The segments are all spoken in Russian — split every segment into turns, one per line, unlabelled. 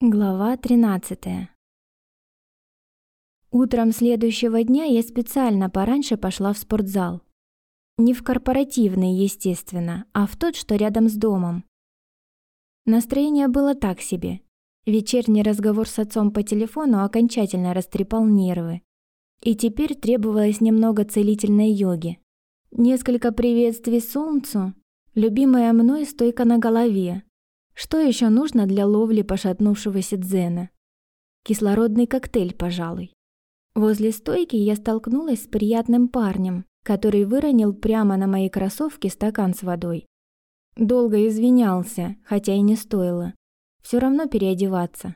Глава 13 Утром следующего дня я специально пораньше пошла в спортзал. Не в корпоративный, естественно, а в тот, что рядом с домом. Настроение было так себе. Вечерний разговор с отцом по телефону окончательно растрепал нервы. И теперь требовалось немного целительной йоги. Несколько приветствий солнцу, любимая мной стойка на голове, что еще нужно для ловли пошатнувшегося дзена? Кислородный коктейль, пожалуй. Возле стойки я столкнулась с приятным парнем, который выронил прямо на мои кроссовки стакан с водой. Долго извинялся, хотя и не стоило. Все равно переодеваться.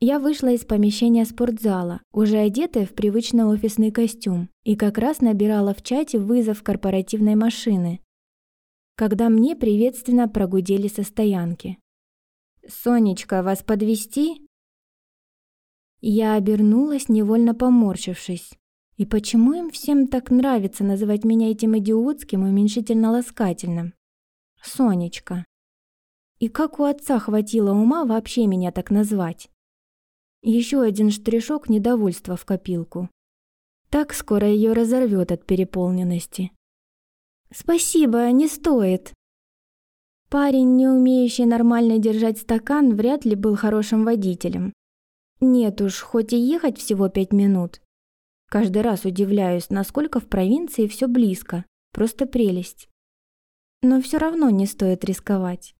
Я вышла из помещения спортзала, уже одетая в привычный офисный костюм, и как раз набирала в чате вызов корпоративной машины, когда мне приветственно прогудели со стоянки. «Сонечка, вас подвести? Я обернулась, невольно поморщившись. И почему им всем так нравится называть меня этим идиотским и уменьшительно-ласкательным? Сонечка. И как у отца хватило ума вообще меня так назвать? Еще один штришок недовольства в копилку. Так скоро ее разорвет от переполненности. «Спасибо, не стоит». Парень, не умеющий нормально держать стакан, вряд ли был хорошим водителем. Нет уж, хоть и ехать всего пять минут. Каждый раз удивляюсь, насколько в провинции все близко. Просто прелесть. Но все равно не стоит рисковать.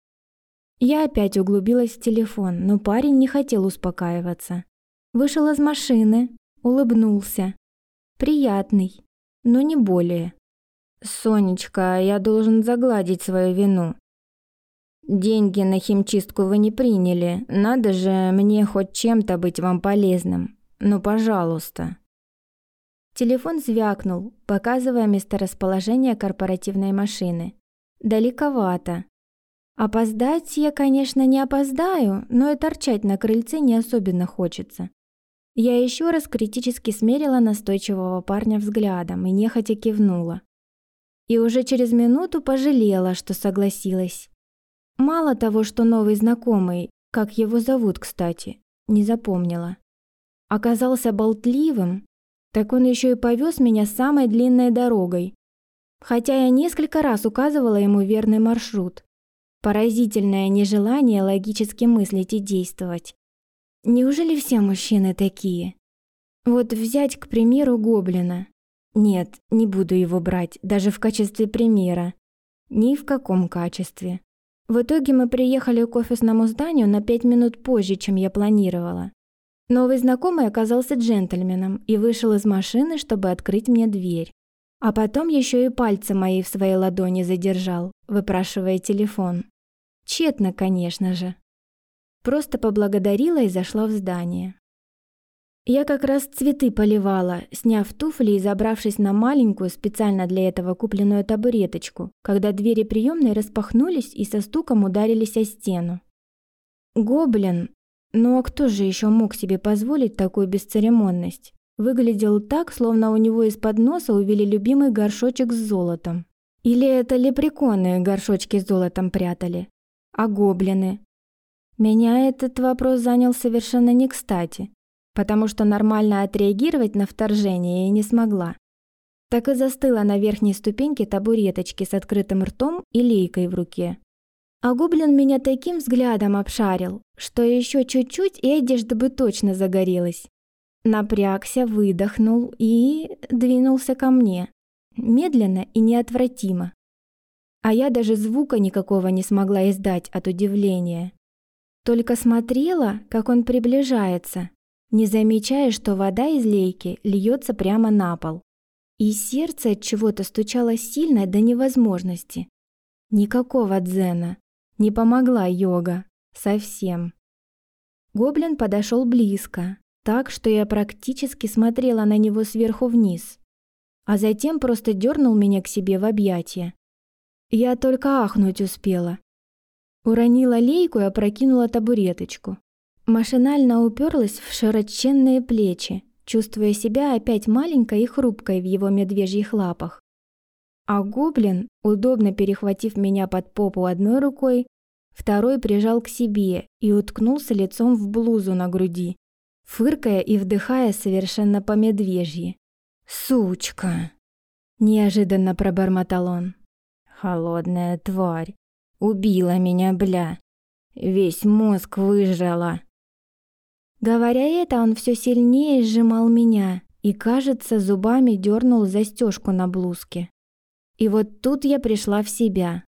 Я опять углубилась в телефон, но парень не хотел успокаиваться. Вышел из машины, улыбнулся. Приятный, но не более. «Сонечка, я должен загладить свою вину. Деньги на химчистку вы не приняли. Надо же мне хоть чем-то быть вам полезным. Ну, пожалуйста». Телефон звякнул, показывая месторасположение корпоративной машины. Далековато. Опоздать я, конечно, не опоздаю, но и торчать на крыльце не особенно хочется. Я еще раз критически смерила настойчивого парня взглядом и нехотя кивнула и уже через минуту пожалела, что согласилась. Мало того, что новый знакомый, как его зовут, кстати, не запомнила, оказался болтливым, так он еще и повез меня самой длинной дорогой. Хотя я несколько раз указывала ему верный маршрут. Поразительное нежелание логически мыслить и действовать. Неужели все мужчины такие? Вот взять, к примеру, гоблина. Нет, не буду его брать, даже в качестве примера. Ни в каком качестве. В итоге мы приехали к офисному зданию на пять минут позже, чем я планировала. Новый знакомый оказался джентльменом и вышел из машины, чтобы открыть мне дверь. А потом еще и пальцы мои в своей ладони задержал, выпрашивая телефон. Тщетно, конечно же. Просто поблагодарила и зашла в здание. Я как раз цветы поливала, сняв туфли и забравшись на маленькую, специально для этого купленную табуреточку, когда двери приемной распахнулись и со стуком ударились о стену. Гоблин, ну а кто же еще мог себе позволить такую бесцеремонность? Выглядел так, словно у него из-под носа увели любимый горшочек с золотом. Или это лепреконы горшочки с золотом прятали? А гоблины? Меня этот вопрос занял совершенно не кстати потому что нормально отреагировать на вторжение я не смогла. Так и застыла на верхней ступеньке табуреточки с открытым ртом и лейкой в руке. А гоблин меня таким взглядом обшарил, что еще чуть-чуть и одежда бы точно загорелась. Напрягся, выдохнул и двинулся ко мне. Медленно и неотвратимо. А я даже звука никакого не смогла издать от удивления. Только смотрела, как он приближается, не замечая, что вода из лейки льется прямо на пол. И сердце от чего-то стучало сильно до невозможности. Никакого дзена. Не помогла йога. Совсем. Гоблин подошел близко, так, что я практически смотрела на него сверху вниз, а затем просто дернул меня к себе в объятия. Я только ахнуть успела. Уронила лейку и опрокинула табуреточку. Машинально уперлась в широченные плечи, чувствуя себя опять маленькой и хрупкой в его медвежьих лапах. А гоблин, удобно перехватив меня под попу одной рукой, Второй прижал к себе и уткнулся лицом в блузу на груди, фыркая и вдыхая совершенно по медвежьи. «Сучка!» – неожиданно пробормотал он. «Холодная тварь! Убила меня, бля! Весь мозг выжрала!» Говоря это, он все сильнее сжимал меня и, кажется, зубами дернул застежку на блузке. И вот тут я пришла в себя.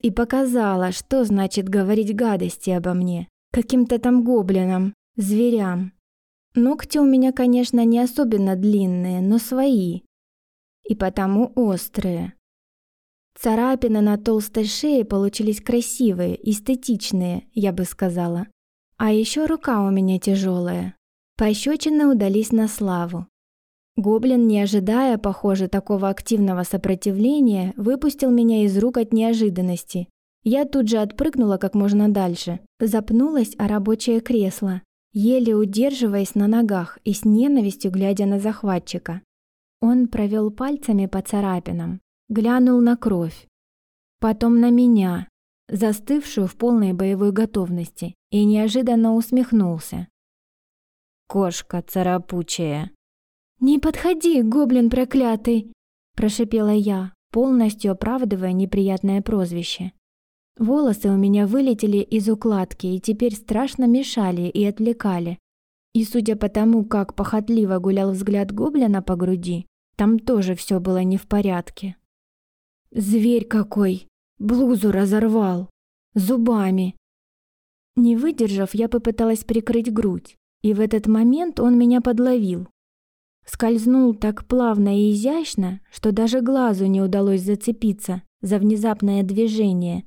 И показала, что значит говорить гадости обо мне. Каким-то там гоблинам, зверям. Ногти у меня, конечно, не особенно длинные, но свои. И потому острые. Царапины на толстой шее получились красивые, эстетичные, я бы сказала. А еще рука у меня тяжелая. Пощечины удались на славу. Гоблин, не ожидая, похоже, такого активного сопротивления, выпустил меня из рук от неожиданности. Я тут же отпрыгнула как можно дальше, запнулась о рабочее кресло, еле удерживаясь на ногах и с ненавистью глядя на захватчика. Он провел пальцами по царапинам, глянул на кровь, потом на меня, застывшую в полной боевой готовности, и неожиданно усмехнулся. «Кошка царапучая!» «Не подходи, гоблин проклятый!» – прошипела я, полностью оправдывая неприятное прозвище. Волосы у меня вылетели из укладки и теперь страшно мешали и отвлекали. И судя по тому, как похотливо гулял взгляд гоблина по груди, там тоже все было не в порядке. «Зверь какой! Блузу разорвал! Зубами!» Не выдержав, я попыталась прикрыть грудь, и в этот момент он меня подловил, скользнул так плавно и изящно, что даже глазу не удалось зацепиться за внезапное движение.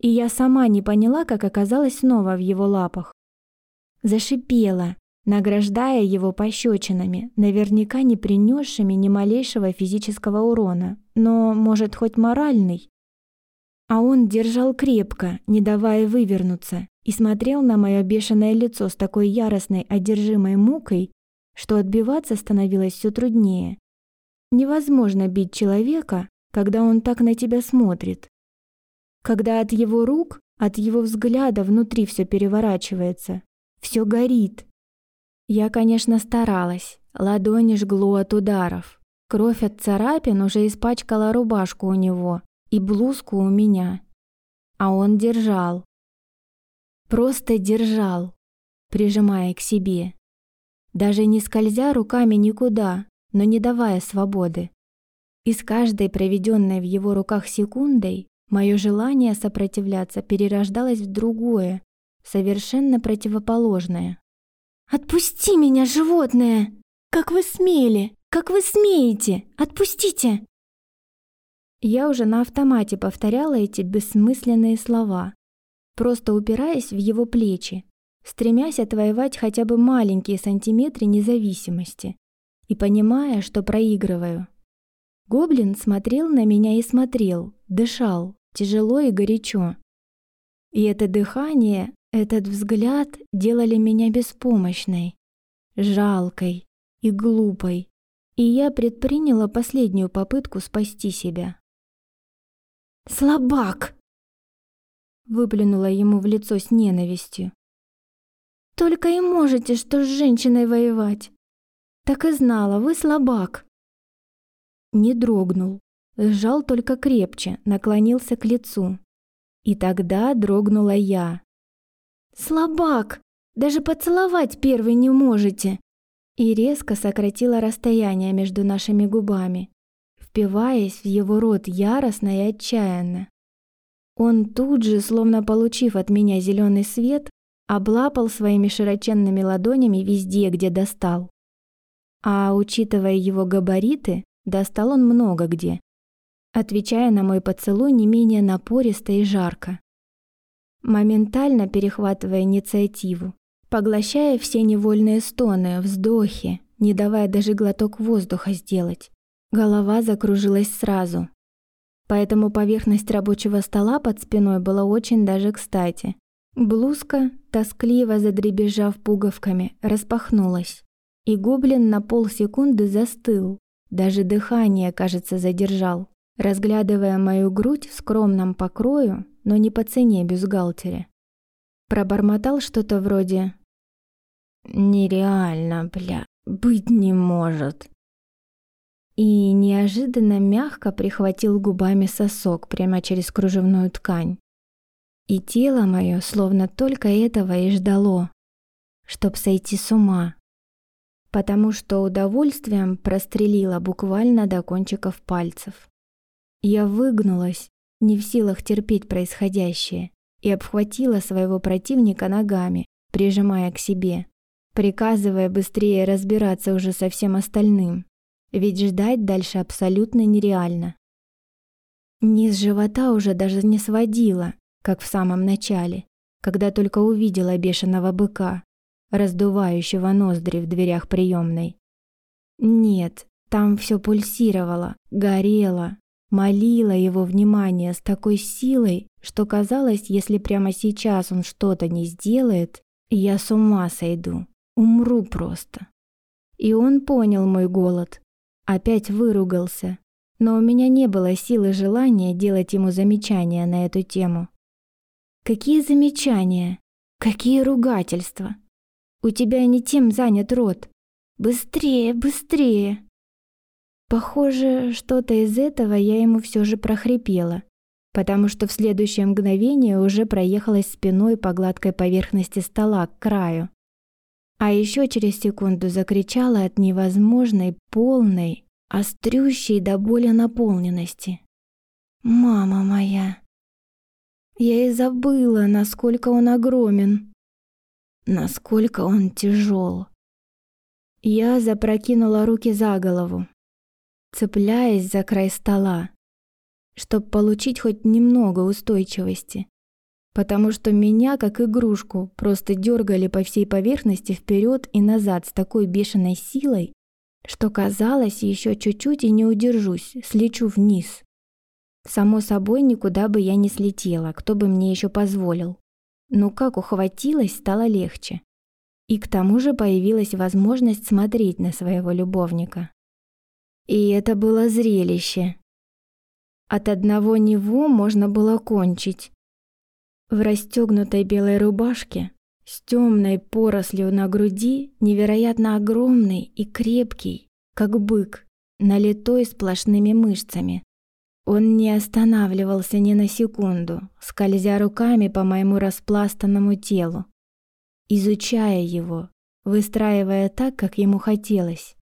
И я сама не поняла, как оказалась снова в его лапах. Зашипела, награждая его пощечинами, наверняка не принесшими ни малейшего физического урона, но, может, хоть моральный. А он держал крепко, не давая вывернуться, и смотрел на мое бешеное лицо с такой яростной, одержимой мукой, что отбиваться становилось все труднее. Невозможно бить человека, когда он так на тебя смотрит. Когда от его рук, от его взгляда внутри все переворачивается, все горит. Я, конечно, старалась, ладони жгло от ударов. Кровь от царапин уже испачкала рубашку у него и блузку у меня. А он держал. Просто держал, прижимая к себе даже не скользя руками никуда, но не давая свободы. И с каждой проведенной в его руках секундой мое желание сопротивляться перерождалось в другое, совершенно противоположное. «Отпусти меня, животное! Как вы смели! Как вы смеете! Отпустите!» Я уже на автомате повторяла эти бессмысленные слова, просто упираясь в его плечи, стремясь отвоевать хотя бы маленькие сантиметры независимости и понимая, что проигрываю. Гоблин смотрел на меня и смотрел, дышал, тяжело и горячо. И это дыхание, этот взгляд делали меня беспомощной, жалкой и глупой, и я предприняла последнюю попытку спасти себя. «Слабак!» Выплюнула ему в лицо с ненавистью. Только и можете, что с женщиной воевать. Так и знала, вы слабак. Не дрогнул, сжал только крепче, наклонился к лицу. И тогда дрогнула я. «Слабак! Даже поцеловать первый не можете!» И резко сократила расстояние между нашими губами, впиваясь в его рот яростно и отчаянно. Он тут же, словно получив от меня зеленый свет, облапал своими широченными ладонями везде, где достал. А учитывая его габариты, достал он много где, отвечая на мой поцелуй не менее напористо и жарко. Моментально перехватывая инициативу, поглощая все невольные стоны, вздохи, не давая даже глоток воздуха сделать. Голова закружилась сразу. Поэтому поверхность рабочего стола под спиной была очень даже кстати. Блузка, тоскливо задребезжав пуговками, распахнулась, и гоблин на полсекунды застыл, даже дыхание, кажется, задержал, разглядывая мою грудь в скромном покрою, но не по цене бюстгальтере. Пробормотал что-то вроде «Нереально, бля, быть не может». И неожиданно мягко прихватил губами сосок прямо через кружевную ткань. И тело мое словно только этого и ждало, чтоб сойти с ума, потому что удовольствием прострелило буквально до кончиков пальцев. Я выгнулась, не в силах терпеть происходящее, и обхватила своего противника ногами, прижимая к себе, приказывая быстрее разбираться уже со всем остальным, ведь ждать дальше абсолютно нереально. Низ живота уже даже не сводила, как в самом начале, когда только увидела бешеного быка, раздувающего ноздри в дверях приемной. Нет, там все пульсировало, горело, молило его внимание с такой силой, что казалось, если прямо сейчас он что-то не сделает, я с ума сойду, умру просто. И он понял мой голод, опять выругался, но у меня не было силы желания делать ему замечания на эту тему. Какие замечания? Какие ругательства? У тебя не тем занят рот. Быстрее, быстрее. Похоже, что-то из этого я ему все же прохрипела, потому что в следующее мгновение уже проехалась спиной по гладкой поверхности стола к краю. А еще через секунду закричала от невозможной, полной, острющей до боли наполненности. «Мама моя!» Я и забыла, насколько он огромен, насколько он тяжел. Я запрокинула руки за голову, цепляясь за край стола, чтобы получить хоть немного устойчивости, потому что меня, как игрушку, просто дергали по всей поверхности вперед и назад с такой бешеной силой, что казалось, еще чуть-чуть и не удержусь, слечу вниз. Само собой, никуда бы я не слетела, кто бы мне еще позволил. Но как ухватилась, стало легче. И к тому же появилась возможность смотреть на своего любовника. И это было зрелище. От одного него можно было кончить. В расстегнутой белой рубашке, с темной порослью на груди, невероятно огромный и крепкий, как бык, налитой сплошными мышцами. Он не останавливался ни на секунду, скользя руками по моему распластанному телу, изучая его, выстраивая так, как ему хотелось.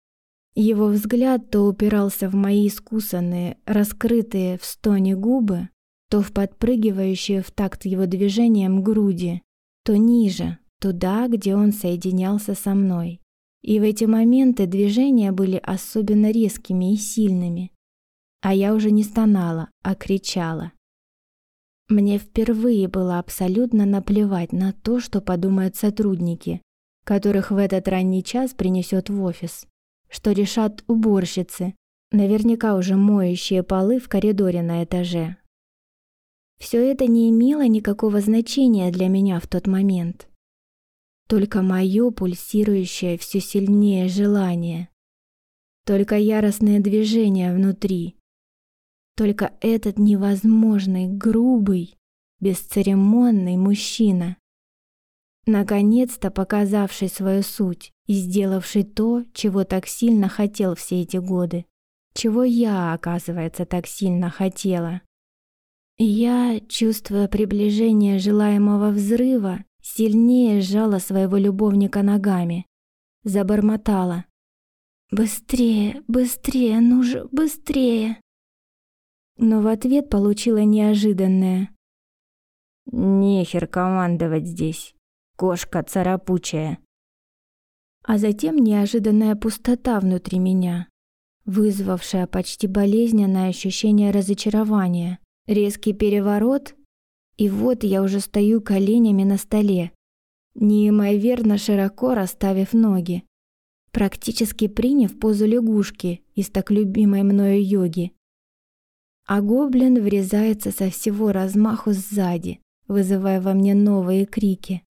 Его взгляд то упирался в мои искусанные, раскрытые в стоне губы, то в подпрыгивающие в такт его движением груди, то ниже, туда, где он соединялся со мной. И в эти моменты движения были особенно резкими и сильными. А я уже не стонала, а кричала. Мне впервые было абсолютно наплевать на то, что подумают сотрудники, которых в этот ранний час принесет в офис что решат уборщицы, наверняка уже моющие полы в коридоре на этаже. Все это не имело никакого значения для меня в тот момент. Только мое пульсирующее все сильнее желание. Только яростные движения внутри. Только этот невозможный, грубый, бесцеремонный мужчина, наконец-то показавший свою суть и сделавший то, чего так сильно хотел все эти годы, чего я, оказывается, так сильно хотела. Я, чувствуя приближение желаемого взрыва, сильнее сжала своего любовника ногами, забормотала. «Быстрее, быстрее, ну же, быстрее!» Но в ответ получила неожиданное. «Нехер командовать здесь, кошка царапучая!» а затем неожиданная пустота внутри меня, вызвавшая почти болезненное ощущение разочарования, резкий переворот, и вот я уже стою коленями на столе, неимоверно широко расставив ноги, практически приняв позу лягушки из так любимой мною йоги. А гоблин врезается со всего размаху сзади, вызывая во мне новые крики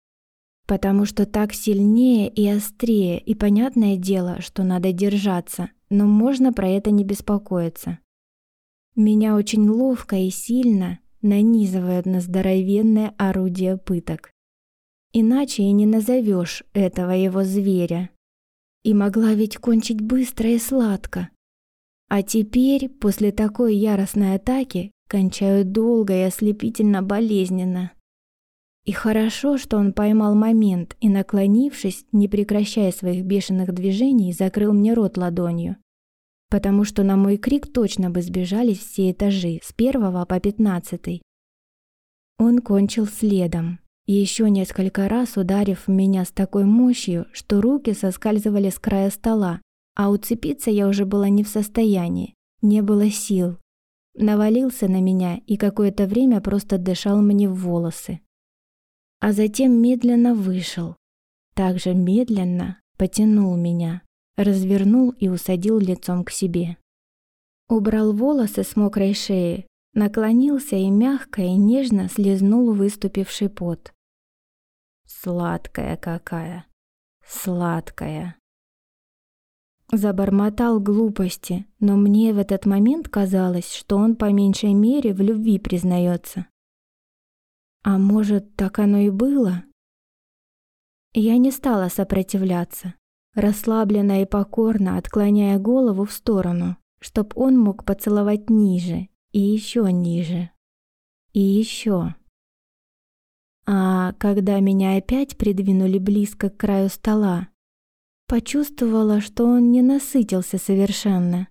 потому что так сильнее и острее, и понятное дело, что надо держаться, но можно про это не беспокоиться. Меня очень ловко и сильно нанизывают на здоровенное орудие пыток. Иначе и не назовешь этого его зверя. И могла ведь кончить быстро и сладко. А теперь, после такой яростной атаки, кончаю долго и ослепительно болезненно. И хорошо, что он поймал момент и, наклонившись, не прекращая своих бешеных движений, закрыл мне рот ладонью. Потому что на мой крик точно бы сбежались все этажи, с первого по пятнадцатый. Он кончил следом, еще несколько раз ударив меня с такой мощью, что руки соскальзывали с края стола, а уцепиться я уже была не в состоянии, не было сил. Навалился на меня и какое-то время просто дышал мне в волосы а затем медленно вышел. Также медленно потянул меня, развернул и усадил лицом к себе. Убрал волосы с мокрой шеи, наклонился и мягко и нежно слезнул выступивший пот. Сладкая какая, сладкая. Забормотал глупости, но мне в этот момент казалось, что он по меньшей мере в любви признается. А может, так оно и было? Я не стала сопротивляться, расслабленно и покорно отклоняя голову в сторону, чтоб он мог поцеловать ниже и еще ниже. И еще. А когда меня опять придвинули близко к краю стола, почувствовала, что он не насытился совершенно.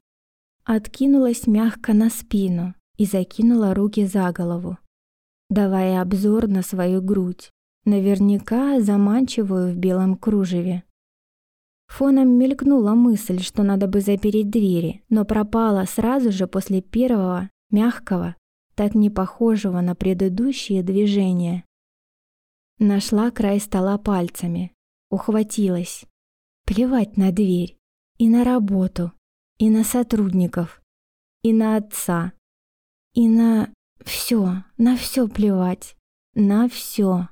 Откинулась мягко на спину и закинула руки за голову давая обзор на свою грудь, наверняка заманчивую в белом кружеве. Фоном мелькнула мысль, что надо бы запереть двери, но пропала сразу же после первого, мягкого, так не похожего на предыдущие движения. Нашла край стола пальцами, ухватилась. Плевать на дверь, и на работу, и на сотрудников, и на отца, и на... Все, на все плевать. На все.